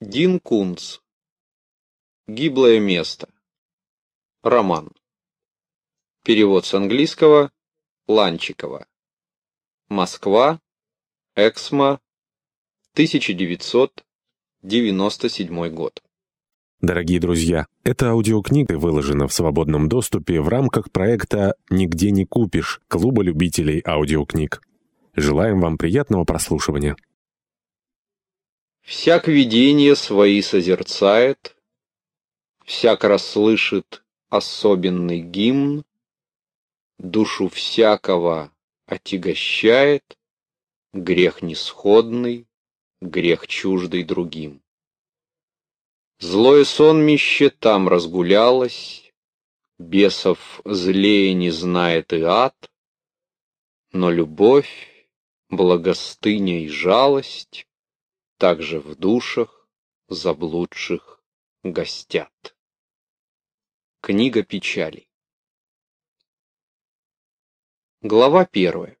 Дин Кунц. Гиблое место. Роман. Перевод с английского Ланчикова. Москва. Эксмо. 1997 год. Дорогие друзья, эта аудиокнига выложена в свободном доступе в рамках проекта «Нигде не купишь» Клуба любителей аудиокниг. Желаем вам приятного прослушивания. Всяк видение свои созерцает, Всяк расслышит особенный гимн, Душу всякого отягощает Грех несходный, грех чуждый другим. Злое сонмище там разгулялось, Бесов злее не знает и ад, Но любовь, благостыня и жалость также в душах заблудших гостят. Книга печали. Глава первая.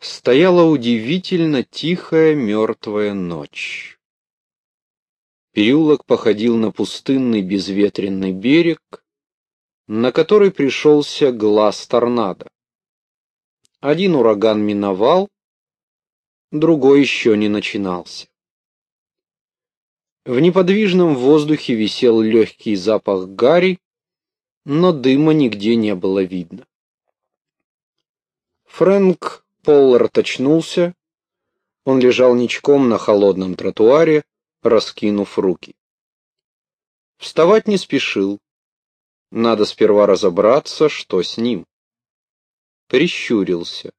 Стояла удивительно тихая мертвая ночь. Переулок походил на пустынный безветренный берег, на который пришелся глаз торнадо. Один ураган миновал, другой еще не начинался. В неподвижном воздухе висел легкий запах гари, но дыма нигде не было видно. Фрэнк Поллард очнулся. Он лежал ничком на холодном тротуаре, раскинув руки. Вставать не спешил. Надо сперва разобраться, что с ним. Прищурился.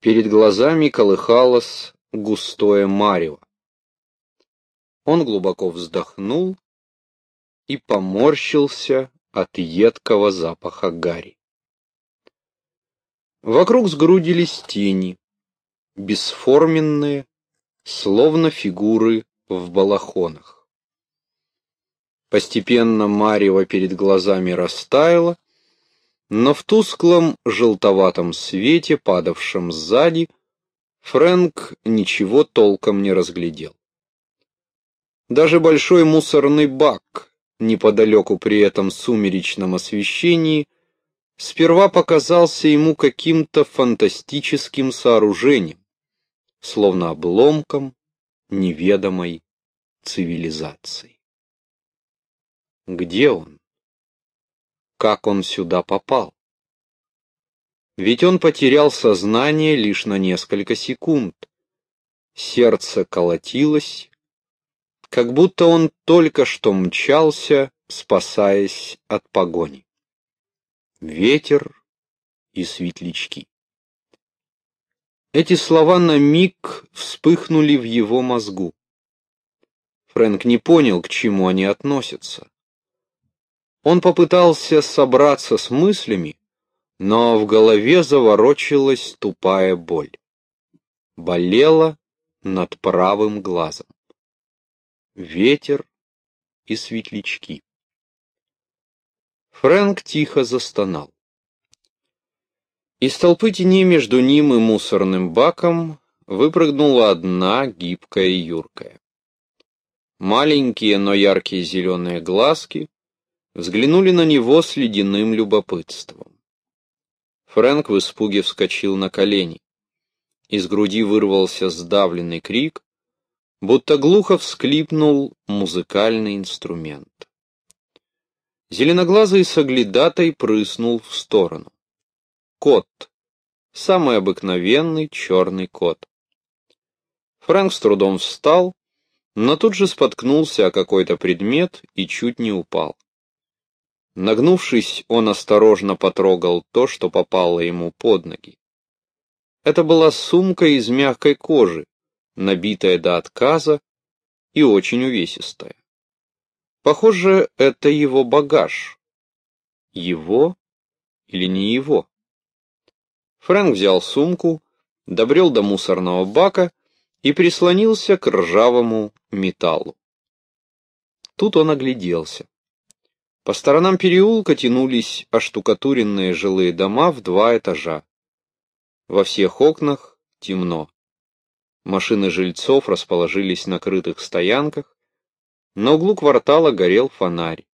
Перед глазами колыхалось густое марево. Он глубоко вздохнул и поморщился от едкого запаха гари. Вокруг сгрудились тени, бесформенные, словно фигуры в балахонах. Постепенно марево перед глазами растаяло, но в тусклом желтоватом свете, падавшем сзади, Фрэнк ничего толком не разглядел. Даже большой мусорный бак, неподалеку при этом сумеречном освещении, сперва показался ему каким-то фантастическим сооружением, словно обломком неведомой цивилизации. Где он? Как он сюда попал? Ведь он потерял сознание лишь на несколько секунд. Сердце колотилось, как будто он только что мчался, спасаясь от погони. Ветер и светлячки. Эти слова на миг вспыхнули в его мозгу. Фрэнк не понял, к чему они относятся. Он попытался собраться с мыслями, но в голове заворочилась тупая боль. Болела над правым глазом ветер и светлячки. Фрэнк тихо застонал. Из толпы теней между ним и мусорным баком выпрыгнула одна гибкая и юркая. Маленькие, но яркие зеленые глазки взглянули на него с ледяным любопытством. Фрэнк в испуге вскочил на колени. Из груди вырвался сдавленный крик, будто глухо всклипнул музыкальный инструмент. Зеленоглазый соглядатай прыснул в сторону. Кот. Самый обыкновенный черный кот. Фрэнк с трудом встал, но тут же споткнулся о какой-то предмет и чуть не упал. Нагнувшись, он осторожно потрогал то, что попало ему под ноги. Это была сумка из мягкой кожи, набитая до отказа и очень увесистая. Похоже, это его багаж. Его или не его? Фрэнк взял сумку, добрел до мусорного бака и прислонился к ржавому металлу. Тут он огляделся. По сторонам переулка тянулись оштукатуренные жилые дома в два этажа. Во всех окнах темно. Машины жильцов расположились на крытых стоянках. На углу квартала горел фонарь.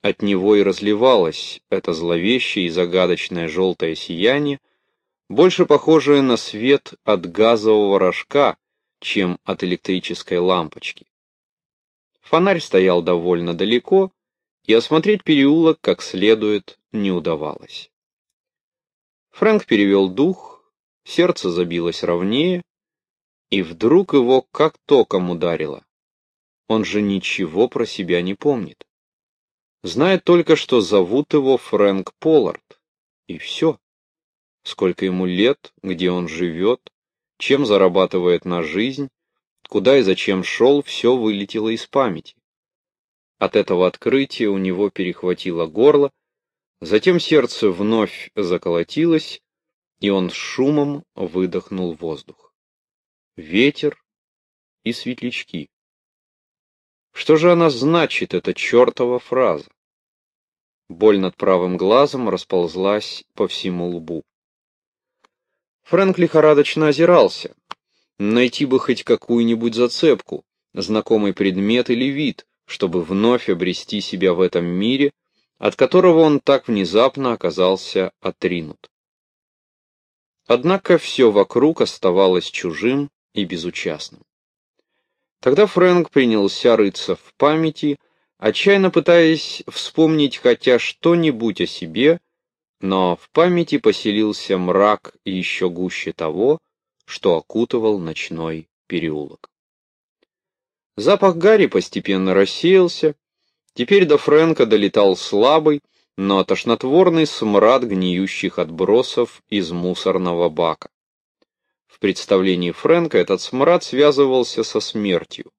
От него и разливалось это зловещее и загадочное желтое сияние, больше похожее на свет от газового рожка, чем от электрической лампочки. Фонарь стоял довольно далеко, и осмотреть переулок как следует не удавалось. Фрэнк перевел дух, сердце забилось ровнее, и вдруг его как током ударило. Он же ничего про себя не помнит. Знает только, что зовут его Фрэнк Поллард. И все. Сколько ему лет, где он живет, чем зарабатывает на жизнь, куда и зачем шел, все вылетело из памяти. От этого открытия у него перехватило горло, затем сердце вновь заколотилось, и он шумом выдохнул воздух ветер и светлячки. Что же она значит, эта чертова фраза? Боль над правым глазом расползлась по всему лбу. Фрэнк лихорадочно озирался. Найти бы хоть какую-нибудь зацепку, знакомый предмет или вид, чтобы вновь обрести себя в этом мире, от которого он так внезапно оказался отринут. Однако все вокруг оставалось чужим и безучастным. Тогда Фрэнк принялся рыться в памяти, отчаянно пытаясь вспомнить хотя что-нибудь о себе, но в памяти поселился мрак и еще гуще того, что окутывал ночной переулок. Запах Гарри постепенно рассеялся, теперь до Фрэнка долетал слабый, но тошнотворный смрад гниющих отбросов из мусорного бака представлении Фрэнка этот смрад связывался со смертью.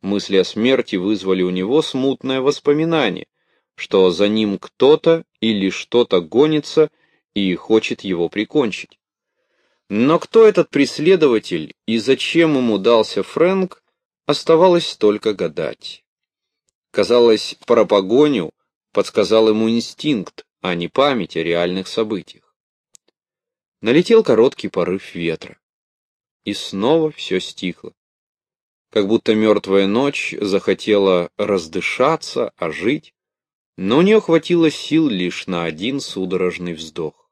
Мысли о смерти вызвали у него смутное воспоминание, что за ним кто-то или что-то гонится и хочет его прикончить. Но кто этот преследователь и зачем ему дался Фрэнк, оставалось только гадать. Казалось, про погоню подсказал ему инстинкт, а не память о реальных событиях. Налетел короткий порыв ветра. И снова все стихло. Как будто мертвая ночь захотела раздышаться, ожить, но у нее хватило сил лишь на один судорожный вздох.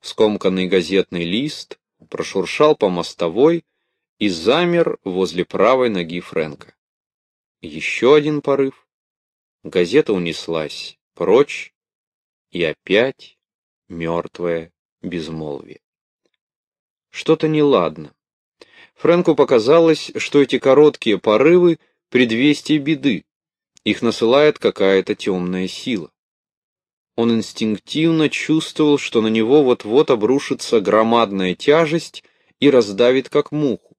Скомканный газетный лист прошуршал по мостовой и замер возле правой ноги Фрэнка. Еще один порыв. Газета унеслась прочь, и опять мертвое безмолвие. Что-то неладно. Фрэнку показалось, что эти короткие порывы — предвестие беды. Их насылает какая-то темная сила. Он инстинктивно чувствовал, что на него вот-вот обрушится громадная тяжесть и раздавит как муху.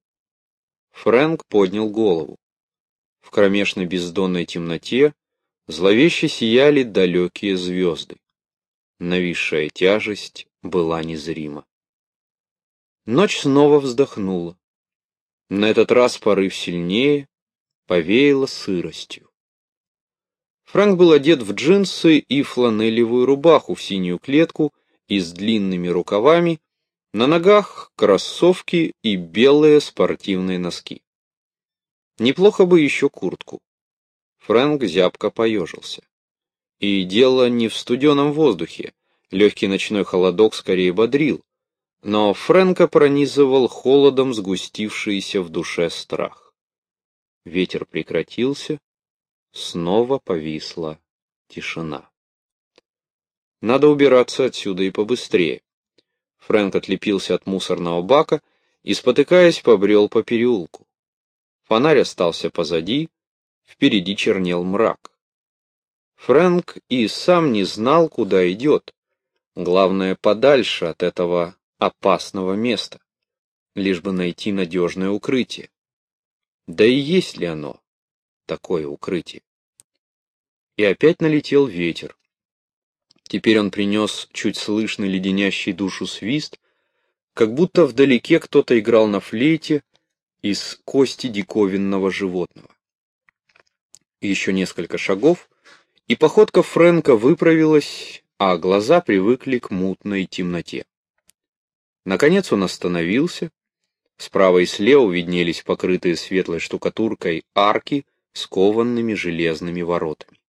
Фрэнк поднял голову. В кромешной бездонной темноте зловеще сияли далекие звезды. Нависшая тяжесть была незрима. Ночь снова вздохнула. На этот раз порыв сильнее, повеяло сыростью. Франк был одет в джинсы и фланелевую рубаху в синюю клетку и с длинными рукавами, на ногах кроссовки и белые спортивные носки. Неплохо бы еще куртку. Фрэнк зябко поежился. И дело не в студеном воздухе, легкий ночной холодок скорее бодрил, но Фрэнка пронизывал холодом сгустившийся в душе страх. Ветер прекратился, снова повисла тишина. Надо убираться отсюда и побыстрее. Фрэнк отлепился от мусорного бака и, спотыкаясь, побрел по переулку. Фонарь остался позади, впереди чернел мрак. Фрэнк и сам не знал, куда идет. Главное, подальше от этого опасного места, лишь бы найти надежное укрытие. Да и есть ли оно, такое укрытие? И опять налетел ветер. Теперь он принес чуть слышный леденящий душу свист, как будто вдалеке кто-то играл на флейте из кости диковинного животного. Еще несколько шагов, и походка Фрэнка выправилась, а глаза привыкли к мутной темноте. Наконец он остановился, Справа и слева виднелись покрытые светлой штукатуркой арки с кованными железными воротами.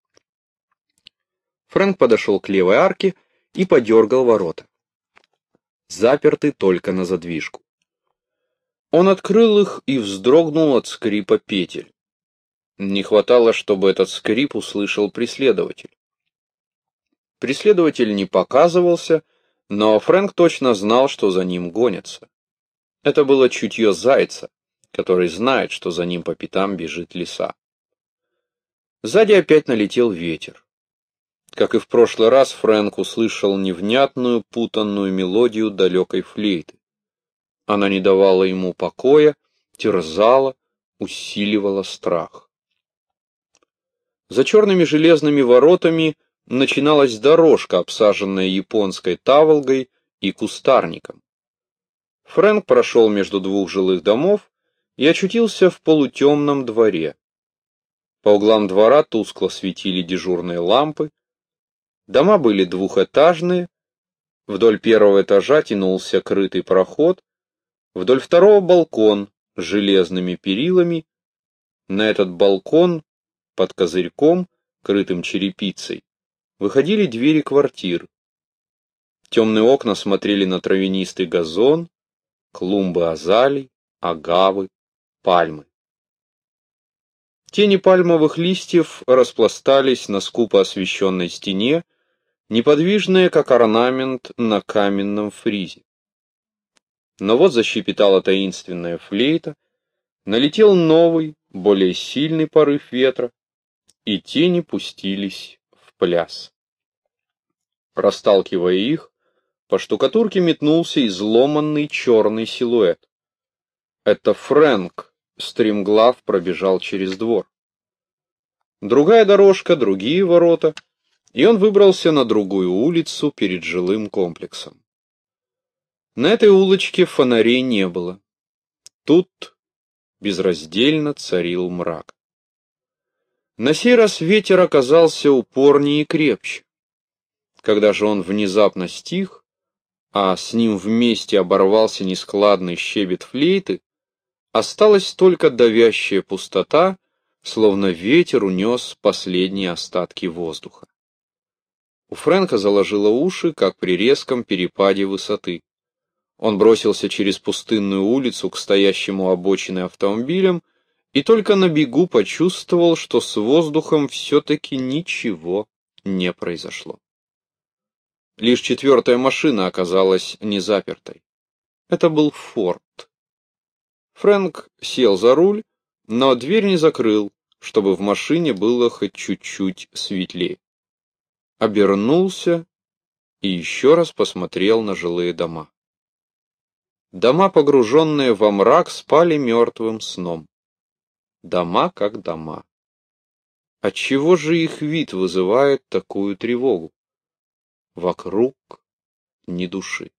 Фрэнк подошел к левой арке и подергал ворота. Заперты только на задвижку. Он открыл их и вздрогнул от скрипа петель. Не хватало, чтобы этот скрип услышал преследователь. Преследователь не показывался, но Фрэнк точно знал, что за ним гонятся. Это было чутье зайца, который знает, что за ним по пятам бежит лиса. Сзади опять налетел ветер. Как и в прошлый раз, Фрэнк услышал невнятную, путанную мелодию далекой флейты. Она не давала ему покоя, терзала, усиливала страх. За черными железными воротами начиналась дорожка, обсаженная японской таволгой и кустарником. Фрэнк прошел между двух жилых домов и очутился в полутемном дворе. По углам двора тускло светили дежурные лампы. Дома были двухэтажные. Вдоль первого этажа тянулся крытый проход, Вдоль второго балкон с железными перилами. На этот балкон под козырьком, крытым черепицей, выходили двери квартир. Темные окна смотрели на травянистый газон, клумбы азалий, агавы, пальмы. Тени пальмовых листьев распластались на скупо освещенной стене, неподвижные, как орнамент на каменном фризе. Но вот защепетала таинственная флейта, налетел новый, более сильный порыв ветра, и тени пустились в пляс. Расталкивая их, по штукатурке метнулся изломанный черный силуэт. Это Фрэнк, стремглав, пробежал через двор. Другая дорожка, другие ворота, и он выбрался на другую улицу перед жилым комплексом. На этой улочке фонарей не было. Тут безраздельно царил мрак. На сей раз ветер оказался упорнее и крепче. Когда же он внезапно стих, а с ним вместе оборвался нескладный щебет флейты, осталась только давящая пустота, словно ветер унес последние остатки воздуха. У Фрэнка заложило уши, как при резком перепаде высоты. Он бросился через пустынную улицу к стоящему обочине автомобилям и только на бегу почувствовал, что с воздухом все-таки ничего не произошло. Лишь четвертая машина оказалась не запертой. Это был Форд. Фрэнк сел за руль, но дверь не закрыл, чтобы в машине было хоть чуть-чуть светлее. Обернулся и еще раз посмотрел на жилые дома. Дома, погруженные во мрак, спали мертвым сном. Дома как дома. Отчего же их вид вызывает такую тревогу? Вокруг ни души.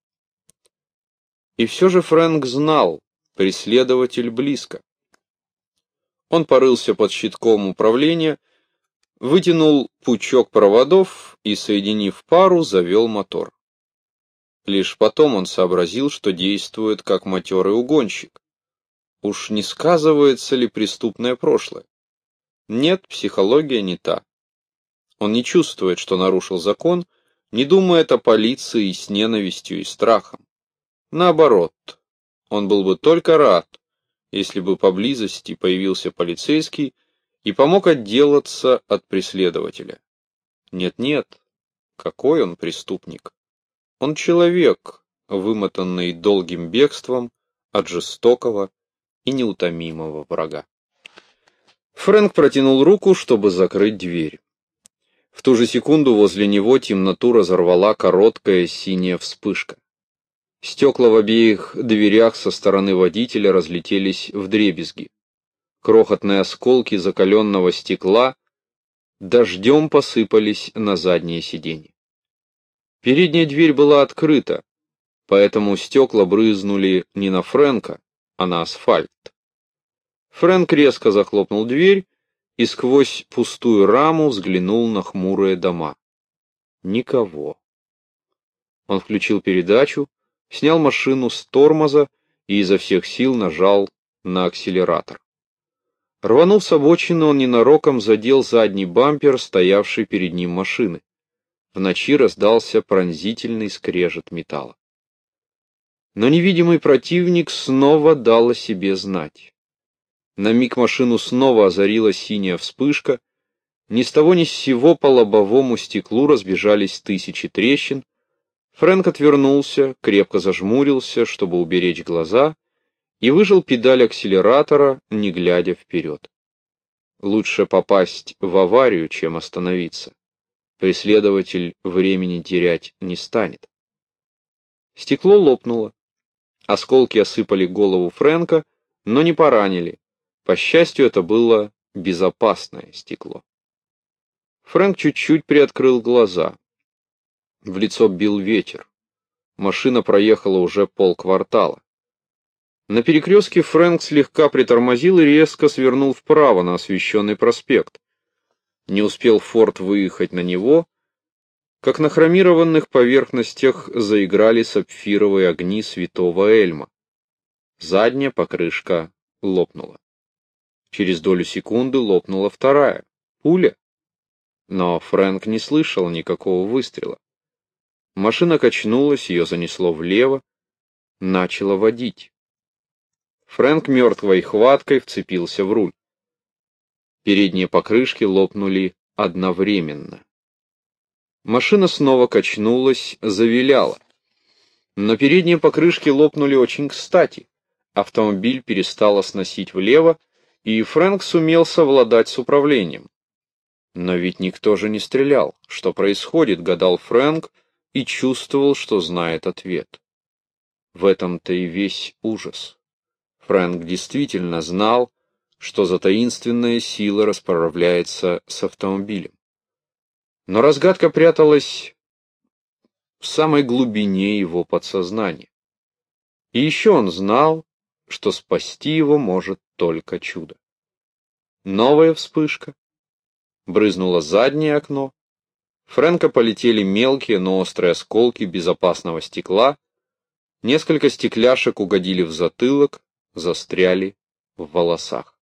И все же Фрэнк знал, преследователь близко. Он порылся под щитком управления, вытянул пучок проводов и, соединив пару, завел мотор. Лишь потом он сообразил, что действует как матерый угонщик. Уж не сказывается ли преступное прошлое? Нет, психология не та. Он не чувствует, что нарушил закон, не думает о полиции с ненавистью и страхом. Наоборот, он был бы только рад, если бы поблизости появился полицейский и помог отделаться от преследователя. Нет-нет, какой он преступник. Он человек, вымотанный долгим бегством от жестокого и неутомимого врага. Фрэнк протянул руку, чтобы закрыть дверь. В ту же секунду возле него темноту разорвала короткая синяя вспышка. Стекла в обеих дверях со стороны водителя разлетелись в дребезги. Крохотные осколки закаленного стекла дождем посыпались на заднее сиденье. Передняя дверь была открыта, поэтому стекла брызнули не на Фрэнка, а на асфальт. Фрэнк резко захлопнул дверь и сквозь пустую раму взглянул на хмурые дома. Никого. Он включил передачу, снял машину с тормоза и изо всех сил нажал на акселератор. Рванув с обочины, он ненароком задел задний бампер, стоявший перед ним машины. В ночи раздался пронзительный скрежет металла. Но невидимый противник снова дал о себе знать. На миг машину снова озарила синяя вспышка, ни с того ни с сего по лобовому стеклу разбежались тысячи трещин, Фрэнк отвернулся, крепко зажмурился, чтобы уберечь глаза, и выжил педаль акселератора, не глядя вперед. Лучше попасть в аварию, чем остановиться. Преследователь времени терять не станет. Стекло лопнуло. Осколки осыпали голову Фрэнка, но не поранили. По счастью, это было безопасное стекло. Фрэнк чуть-чуть приоткрыл глаза. В лицо бил ветер. Машина проехала уже полквартала. На перекрестке Фрэнк слегка притормозил и резко свернул вправо на освещенный проспект. Не успел Форд выехать на него, как на хромированных поверхностях заиграли сапфировые огни святого Эльма. Задняя покрышка лопнула. Через долю секунды лопнула вторая. Пуля. Но Фрэнк не слышал никакого выстрела. Машина качнулась, ее занесло влево, начала водить. Фрэнк мертвой хваткой вцепился в руль. Передние покрышки лопнули одновременно. Машина снова качнулась, завиляла. Но передние покрышки лопнули очень кстати. Автомобиль перестало сносить влево, и Фрэнк сумел совладать с управлением. Но ведь никто же не стрелял. Что происходит, гадал Фрэнк и чувствовал, что знает ответ. В этом-то и весь ужас. Фрэнк действительно знал, что за таинственная сила расправляется с автомобилем. Но разгадка пряталась в самой глубине его подсознания. И еще он знал, что спасти его может только чудо. Новая вспышка, брызнуло заднее окно. Фрэнка полетели мелкие, но острые осколки безопасного стекла. Несколько стекляшек угодили в затылок, застряли в волосах.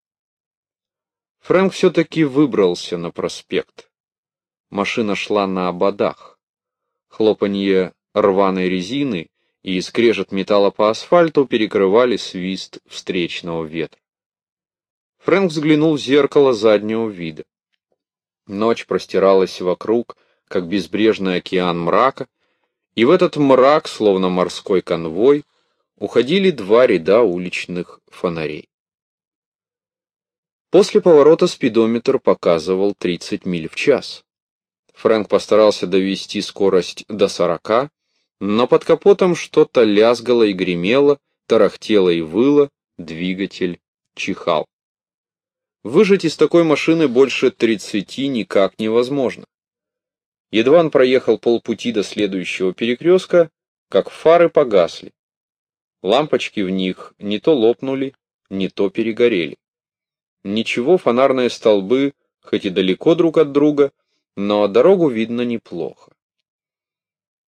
Фрэнк все-таки выбрался на проспект. Машина шла на ободах. Хлопанье рваной резины и скрежет металла по асфальту перекрывали свист встречного ветра. Фрэнк взглянул в зеркало заднего вида. Ночь простиралась вокруг, как безбрежный океан мрака, и в этот мрак, словно морской конвой, уходили два ряда уличных фонарей. После поворота спидометр показывал 30 миль в час. Фрэнк постарался довести скорость до 40, но под капотом что-то лязгало и гремело, тарахтело и выло, двигатель чихал. Выжать из такой машины больше 30 никак невозможно. Едва он проехал полпути до следующего перекрестка, как фары погасли. Лампочки в них не то лопнули, не то перегорели. Ничего, фонарные столбы, хоть и далеко друг от друга, но дорогу видно неплохо.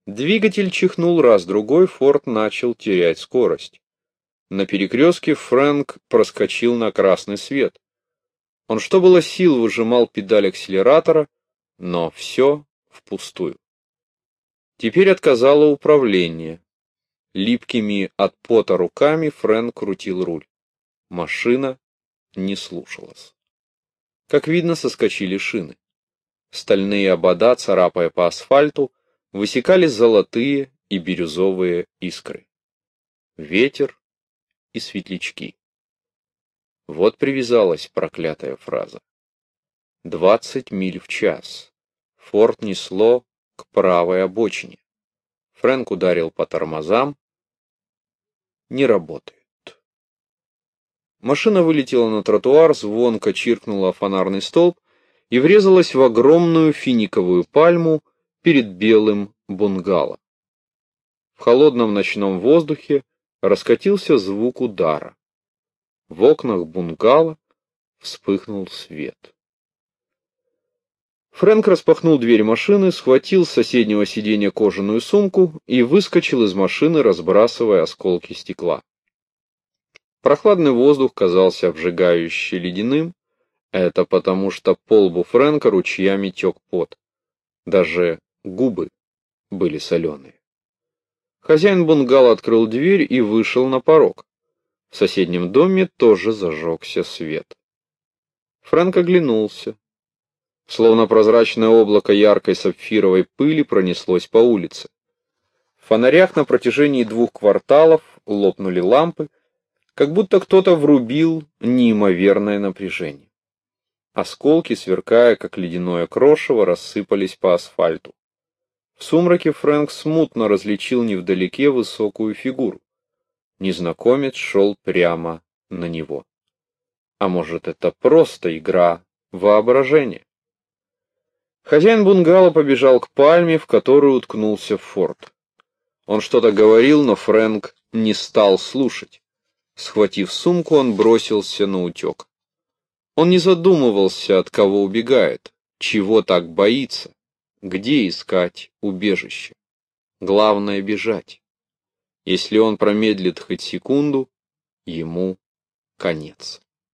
Двигатель чихнул раз-другой, Форд начал терять скорость. На перекрестке Фрэнк проскочил на красный свет. Он что было сил выжимал педаль акселератора, но все впустую. Теперь отказало управление. Липкими от пота руками Фрэнк крутил руль. Машина не слушалась. Как видно, соскочили шины. Стальные обода, царапая по асфальту, высекали золотые и бирюзовые искры. Ветер и светлячки. Вот привязалась проклятая фраза. Двадцать миль в час. Форт несло к правой обочине. Фрэнк ударил по тормозам. Не работает. Машина вылетела на тротуар, звонко чиркнула фонарный столб и врезалась в огромную финиковую пальму перед белым бунгало. В холодном ночном воздухе раскатился звук удара. В окнах бунгало вспыхнул свет. Фрэнк распахнул дверь машины, схватил с соседнего сиденья кожаную сумку и выскочил из машины, разбрасывая осколки стекла. Прохладный воздух казался обжигающе ледяным, это потому, что по лбу Фрэнка ручьями тек пот. Даже губы были соленые. Хозяин бунгало открыл дверь и вышел на порог. В соседнем доме тоже зажегся свет. Фрэнк оглянулся. Словно прозрачное облако яркой сапфировой пыли пронеслось по улице. В фонарях на протяжении двух кварталов лопнули лампы, как будто кто-то врубил неимоверное напряжение. Осколки, сверкая, как ледяное крошево, рассыпались по асфальту. В сумраке Фрэнк смутно различил невдалеке высокую фигуру. Незнакомец шел прямо на него. А может, это просто игра воображения? Хозяин бунгало побежал к пальме, в которую уткнулся Форд. Он что-то говорил, но Фрэнк не стал слушать. Схватив сумку, он бросился на утек. Он не задумывался, от кого убегает, чего так боится, где искать убежище. Главное — бежать. Если он промедлит хоть секунду, ему конец.